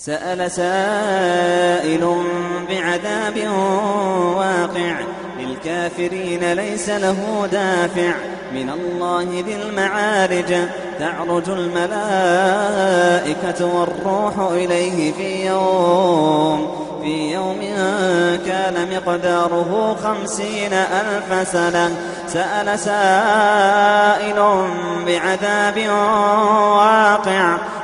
سأل سائل بعذاب واقع للكافرين ليس له دافع من الله ذي المعارج. تعرج الملائكة والروح إليه في يوم في يوم كان مقداره خمسين ألف سنة. سأل سائل بعذاب واقع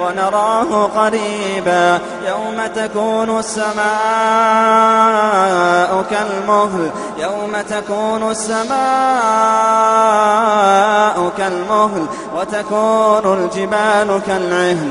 ونراه قريبا يوم تكون السماء كالمهل يوم تكون السماء كالمهل وتكون الجبال كالعهن.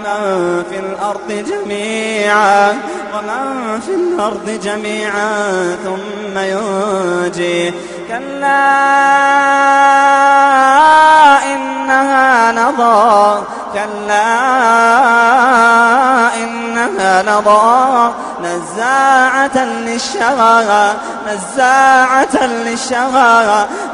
ومن في الأرض جميعا ومن في الأرض جميعا ثم ينجيه كلا إنها نظى كلا إنها نظى نزاعة للشغى نزاعة للشغى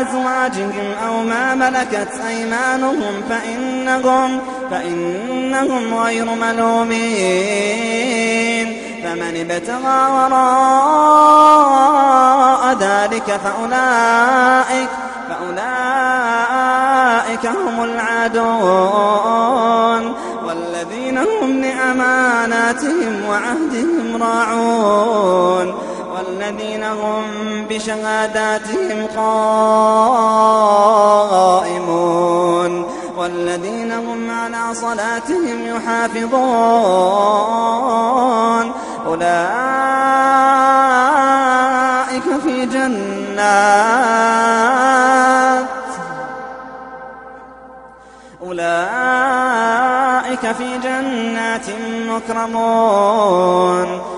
أزواجهم أو ما ملكت أيمانهم فإنهم, فإنهم غير ملومين. فمن ابتغى وراء ذلك فأولئك فأولئك هم العادون. والذين هم لأماناتهم وعهدهم راعون. والذين هم بشهاداتهم قائمون والذين هم على صلاتهم يحافظون أولئك في جنات أولئك في جنات مكرمون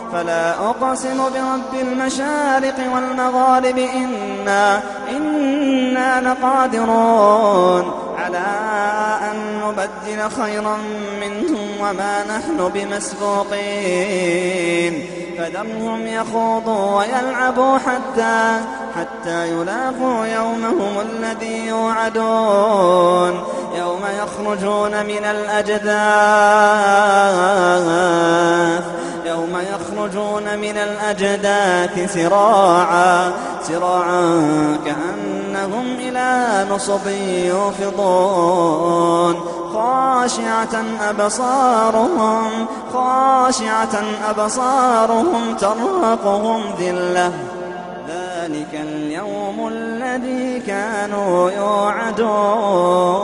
فلا أقسم برب المشارق والمغارب إنا, إنا لقادرون على أن نبدل خيرا منهم وما نحن بمسبوقين. فذرهم يخوضوا ويلعبوا حتى حتى يلاقوا يومهم الذي يوعدون. يوم يخرجون من الأجداث. من الأجداث سراعا سراعا كأنهم إلى نصب يوفضون. خاشعة أبصارهم خاشعة أبصارهم ترهقهم ذلة. ذلك اليوم الذي كانوا يوعدون.